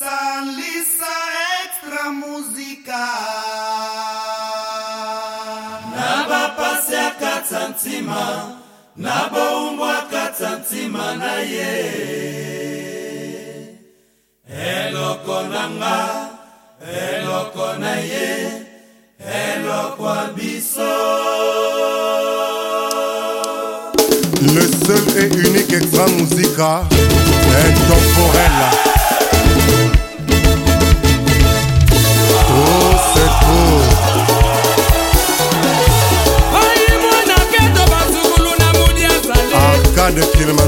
Salisa extra muzika nabapasiaka tsantima naboumbwaka tsantima na ye eloko na nga eloko na ye eloko biso le seul et unique extra musica intemporel tête haute arcade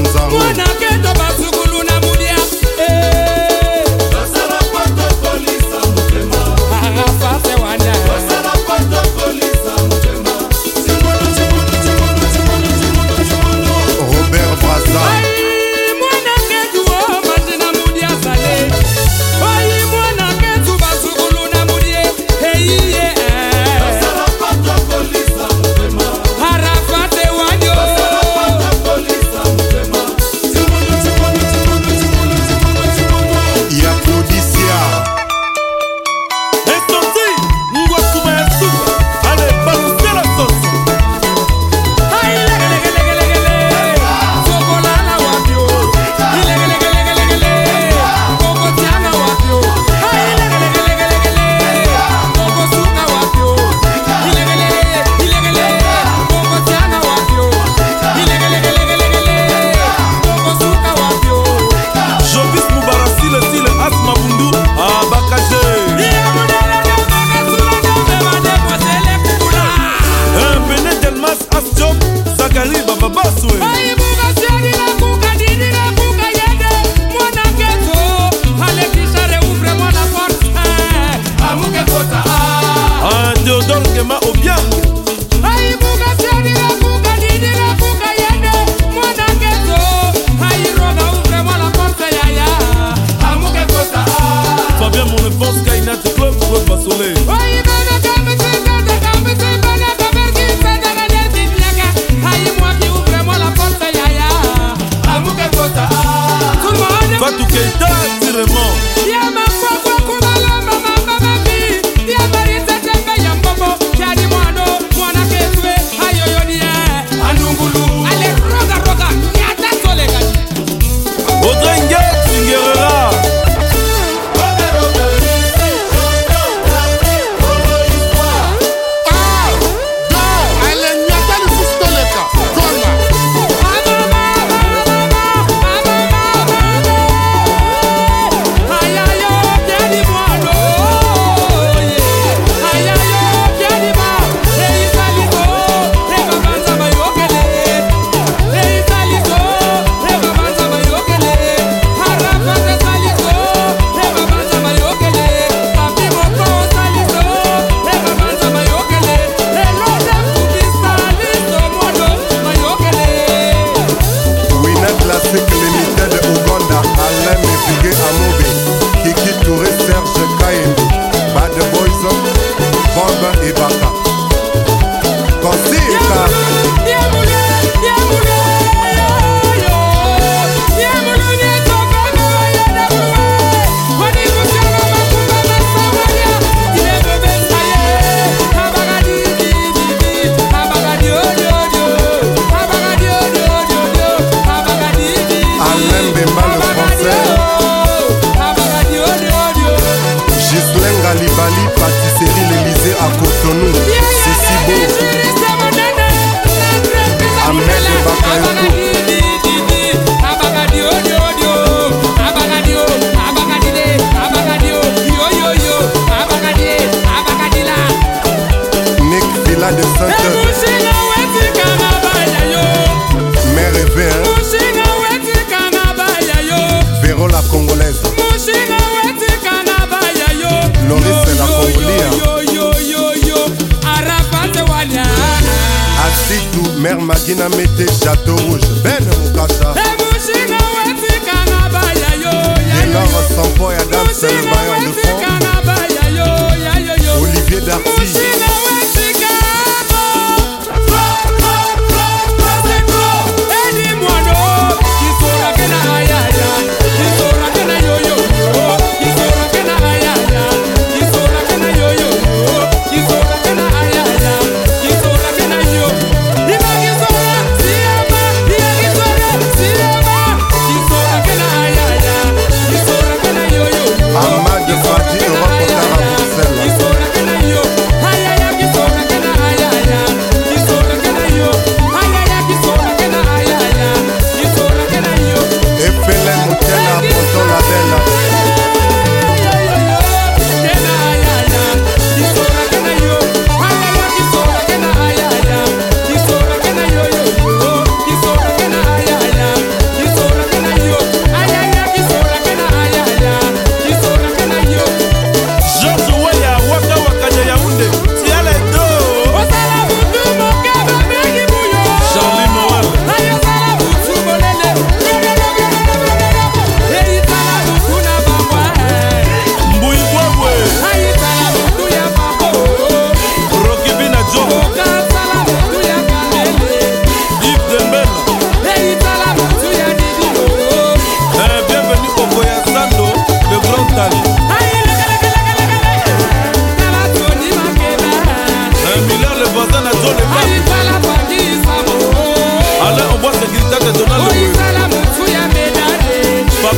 mer magina mete chateau rouge ben mokasa Lénore Sampo et Adam, c'est le bailleur de fond. Olivier Darcy.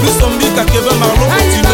luis ombika keve marlon